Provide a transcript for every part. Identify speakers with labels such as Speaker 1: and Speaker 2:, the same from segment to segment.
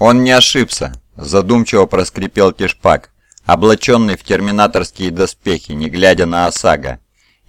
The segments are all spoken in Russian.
Speaker 1: Он не ошибся, задумчиво проскрипел Тишпак, облаченный в терминаторские доспехи, не глядя на Осага.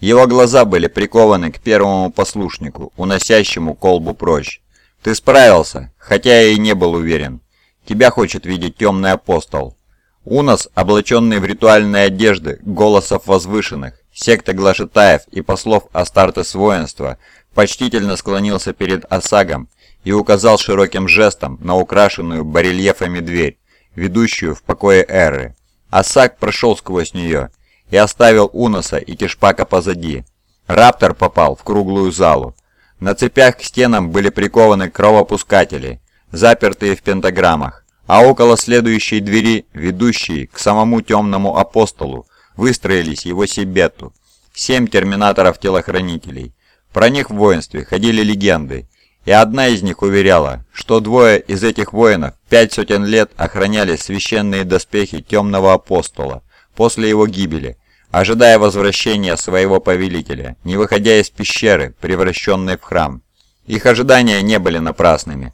Speaker 1: Его глаза были прикованы к первому послушнику, уносящему колбу прочь. «Ты справился, хотя я и не был уверен. Тебя хочет видеть темный апостол». Унос, облаченный в ритуальные одежды, голосов возвышенных, секта Глашитаев и послов Астартес воинства, почтительно склонился перед Осагом и указал широким жестом на украшенную барельефами дверь, ведущую в покое Эры. Осаг прошел сквозь нее и оставил Уноса и Тишпака позади. Раптор попал в круглую залу. На цепях к стенам были прикованы кровопускатели, запертые в пентаграммах, а около следующей двери, ведущей к самому темному апостолу, выстроились его Сибету, семь терминаторов-телохранителей. Про них в воинстве ходили легенды, и одна из них уверяла, что двое из этих воинов пять сотен лет охраняли священные доспехи темного апостола после его гибели, ожидая возвращения своего повелителя, не выходя из пещеры, превращенной в храм. Их ожидания не были напрасными.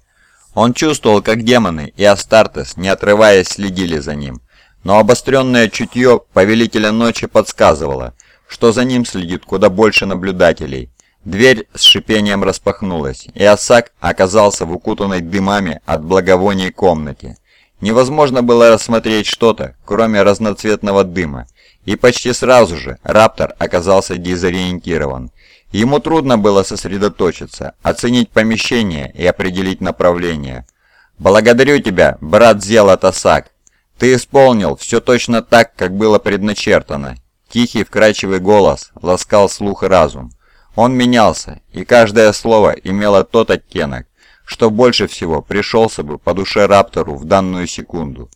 Speaker 1: Он чувствовал, как демоны и Астартес, не отрываясь, следили за ним. Но обостренное чутье Повелителя Ночи подсказывало, что за ним следит куда больше наблюдателей. Дверь с шипением распахнулась, и Осак оказался в укутанной дымами от благовоний комнате. Невозможно было рассмотреть что-то, кроме разноцветного дыма, и почти сразу же Раптор оказался дезориентирован. Ему трудно было сосредоточиться, оценить помещение и определить направление. «Благодарю тебя, брат Зела Тасак. Ты исполнил все точно так, как было предначертано». Тихий вкрадчивый голос ласкал слух и разум. Он менялся, и каждое слово имело тот оттенок, что больше всего пришелся бы по душе Раптору в данную секунду.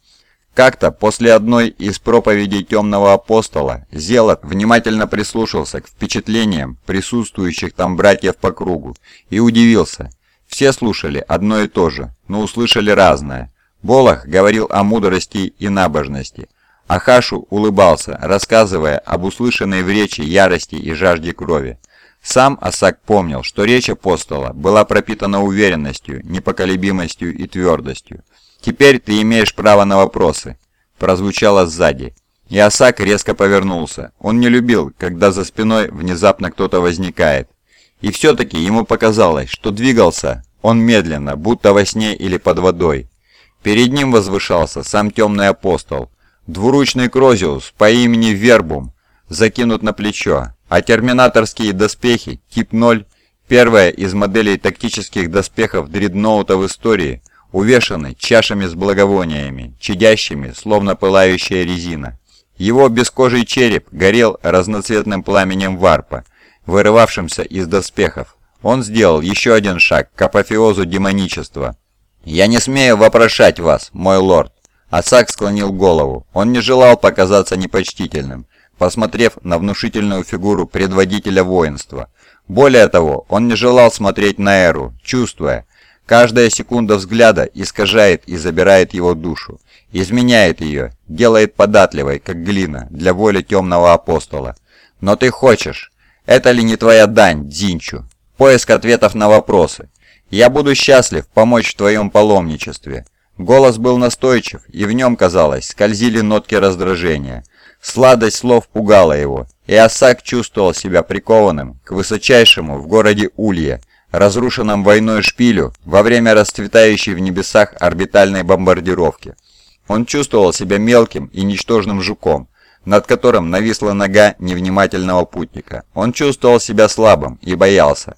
Speaker 1: Как-то после одной из проповедей темного апостола Зелот внимательно прислушался к впечатлениям присутствующих там братьев по кругу и удивился. Все слушали одно и то же, но услышали разное. Болох говорил о мудрости и набожности. Ахашу улыбался, рассказывая об услышанной в речи ярости и жажде крови. Сам Асак помнил, что речь апостола была пропитана уверенностью, непоколебимостью и твердостью. «Теперь ты имеешь право на вопросы», – прозвучало сзади. И Асак резко повернулся. Он не любил, когда за спиной внезапно кто-то возникает. И все-таки ему показалось, что двигался он медленно, будто во сне или под водой. Перед ним возвышался сам темный апостол. Двуручный Крозиус по имени Вербум закинут на плечо, а терминаторские доспехи тип 0, первая из моделей тактических доспехов дредноута в истории, увешаны чашами с благовониями, чадящими, словно пылающая резина. Его бескожий череп горел разноцветным пламенем варпа, вырывавшимся из доспехов. Он сделал еще один шаг к апофеозу демоничества. «Я не смею вопрошать вас, мой лорд!» Асак склонил голову. Он не желал показаться непочтительным, посмотрев на внушительную фигуру предводителя воинства. Более того, он не желал смотреть на Эру, чувствуя, Каждая секунда взгляда искажает и забирает его душу, изменяет ее, делает податливой, как глина, для воли темного апостола. Но ты хочешь. Это ли не твоя дань, Дзинчу? Поиск ответов на вопросы. Я буду счастлив помочь в твоем паломничестве. Голос был настойчив, и в нем, казалось, скользили нотки раздражения. Сладость слов пугала его, и Асак чувствовал себя прикованным к высочайшему в городе Улья, разрушенном войной шпилю во время расцветающей в небесах орбитальной бомбардировки. Он чувствовал себя мелким и ничтожным жуком, над которым нависла нога невнимательного путника. Он чувствовал себя слабым и боялся.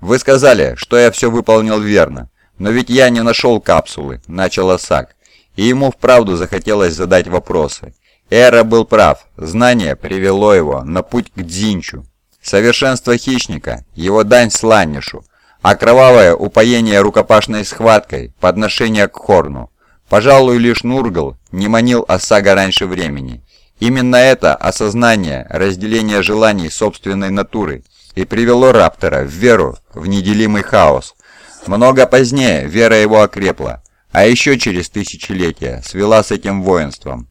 Speaker 1: «Вы сказали, что я все выполнил верно, но ведь я не нашел капсулы», – начал Асак, и ему вправду захотелось задать вопросы. Эра был прав, знание привело его на путь к Дзинчу. Совершенство хищника, его дань сланнишу – а кровавое упоение рукопашной схваткой, подношение к Хорну. Пожалуй, лишь Нургал не манил Осага раньше времени. Именно это осознание разделения желаний собственной натуры и привело Раптора в веру в неделимый хаос. Много позднее вера его окрепла, а еще через тысячелетия свела с этим воинством.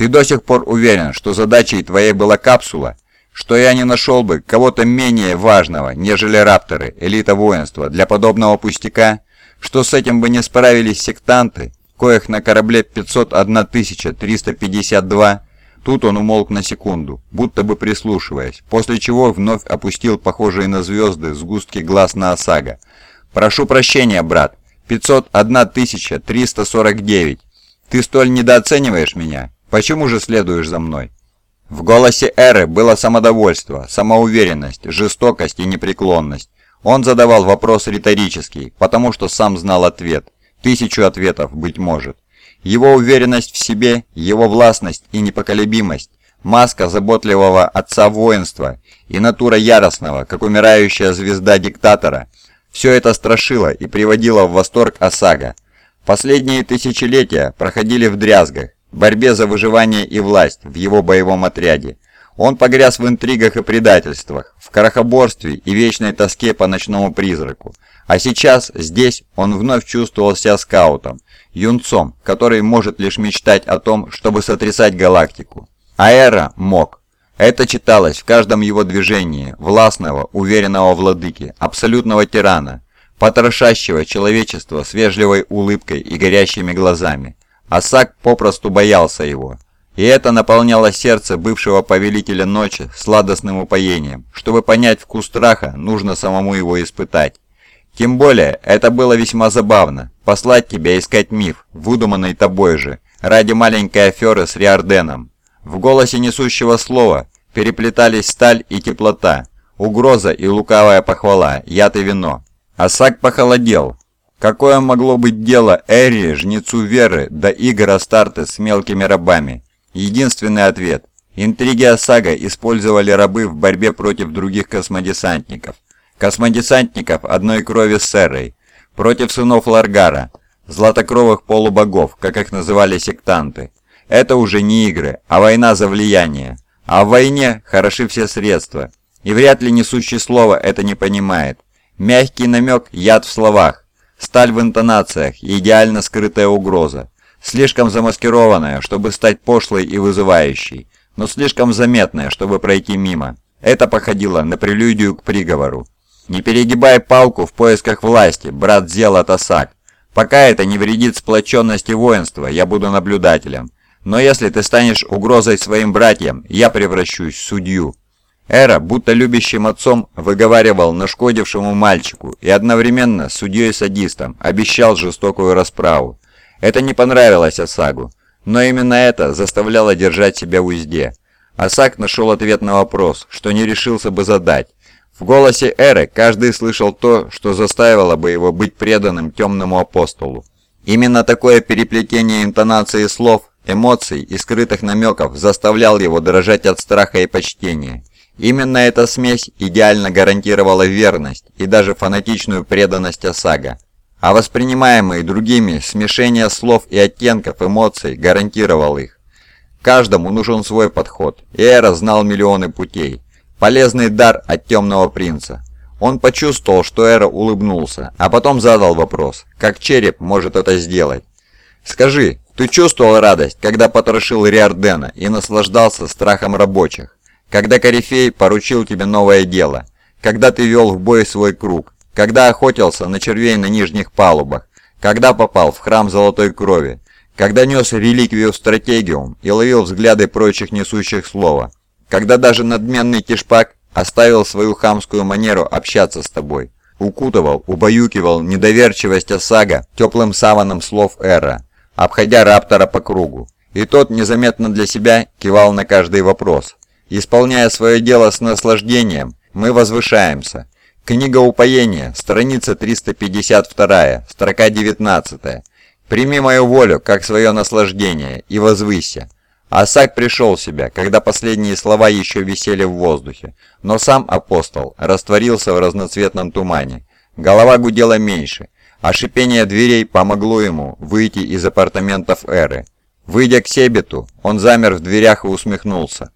Speaker 1: Ты до сих пор уверен, что задачей твоей была капсула, что я не нашел бы кого-то менее важного, нежели рапторы, элита воинства, для подобного пустяка, что с этим бы не справились сектанты, коих на корабле 501 352, Тут он умолк на секунду, будто бы прислушиваясь, после чего вновь опустил похожие на звезды сгустки глаз на Осага. «Прошу прощения, брат. 501 349. Ты столь недооцениваешь меня? Почему же следуешь за мной?» В голосе Эры было самодовольство, самоуверенность, жестокость и непреклонность. Он задавал вопрос риторический, потому что сам знал ответ. Тысячу ответов, быть может. Его уверенность в себе, его властность и непоколебимость, маска заботливого отца воинства и натура яростного, как умирающая звезда диктатора – все это страшило и приводило в восторг Осага. Последние тысячелетия проходили в дрязгах, борьбе за выживание и власть в его боевом отряде. Он погряз в интригах и предательствах, в крохоборстве и вечной тоске по ночному призраку. А сейчас, здесь, он вновь чувствовал себя скаутом, юнцом, который может лишь мечтать о том, чтобы сотрясать галактику. Аэра мог. Это читалось в каждом его движении, властного, уверенного владыки, абсолютного тирана, потрошащего человечество с вежливой улыбкой и горящими глазами. Асак попросту боялся его. И это наполняло сердце бывшего повелителя ночи сладостным упоением. Чтобы понять вкус страха, нужно самому его испытать. Тем более, это было весьма забавно, послать тебя искать миф, выдуманный тобой же, ради маленькой аферы с Риорденом. В голосе несущего слова переплетались сталь и теплота, угроза и лукавая похвала, яд и вино. Асак похолодел. Какое могло быть дело Эри, жнецу Веры, до игр Астарты с мелкими рабами? Единственный ответ. Интриги Осага использовали рабы в борьбе против других космодесантников. Космодесантников одной крови с Серой. Против сынов Ларгара. Златокровых полубогов, как их называли сектанты. Это уже не игры, а война за влияние. А в войне хороши все средства. И вряд ли несущий слово это не понимает. Мягкий намек – яд в словах. Сталь в интонациях – идеально скрытая угроза слишком замаскированная, чтобы стать пошлой и вызывающей, но слишком заметная, чтобы пройти мимо. Это походило на прелюдию к приговору. «Не перегибай палку в поисках власти, брат Зела Тасак. Пока это не вредит сплоченности воинства, я буду наблюдателем. Но если ты станешь угрозой своим братьям, я превращусь в судью». Эра, будто любящим отцом, выговаривал нашкодившему мальчику и одновременно судьей-садистом обещал жестокую расправу. Это не понравилось Осагу, но именно это заставляло держать себя в узде. Осаг нашел ответ на вопрос, что не решился бы задать. В голосе Эры каждый слышал то, что заставило бы его быть преданным темному апостолу. Именно такое переплетение интонации слов, эмоций и скрытых намеков заставлял его дрожать от страха и почтения. Именно эта смесь идеально гарантировала верность и даже фанатичную преданность Осага а воспринимаемые другими смешение слов и оттенков эмоций гарантировал их. Каждому нужен свой подход, и Эра знал миллионы путей. Полезный дар от темного принца. Он почувствовал, что Эра улыбнулся, а потом задал вопрос, как череп может это сделать. «Скажи, ты чувствовал радость, когда потрошил Риардена и наслаждался страхом рабочих? Когда Корифей поручил тебе новое дело? Когда ты вел в бой свой круг? когда охотился на червей на нижних палубах, когда попал в храм Золотой Крови, когда нес реликвию в стратегиум и ловил взгляды прочих несущих слова, когда даже надменный кишпак оставил свою хамскую манеру общаться с тобой, укутывал, убаюкивал недоверчивость Осага теплым саваном слов Эра, обходя Раптора по кругу. И тот незаметно для себя кивал на каждый вопрос. Исполняя свое дело с наслаждением, мы возвышаемся, Книга упоения, страница 352, строка 19. «Прими мою волю, как свое наслаждение, и возвыся». Асак пришел в себя, когда последние слова еще висели в воздухе, но сам апостол растворился в разноцветном тумане. Голова гудела меньше, а шипение дверей помогло ему выйти из апартаментов Эры. Выйдя к Себету, он замер в дверях и усмехнулся.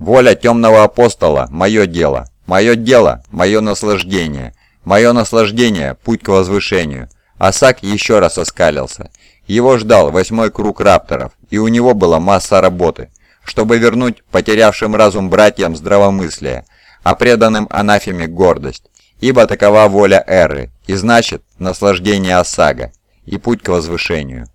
Speaker 1: «Воля темного апостола – мое дело. Мое дело – мое наслаждение. Мое наслаждение – путь к возвышению. Асак еще раз оскалился. Его ждал восьмой круг рапторов, и у него была масса работы, чтобы вернуть потерявшим разум братьям здравомыслие, а преданным анафеме гордость. Ибо такова воля Эры, и значит наслаждение Осага, и путь к возвышению.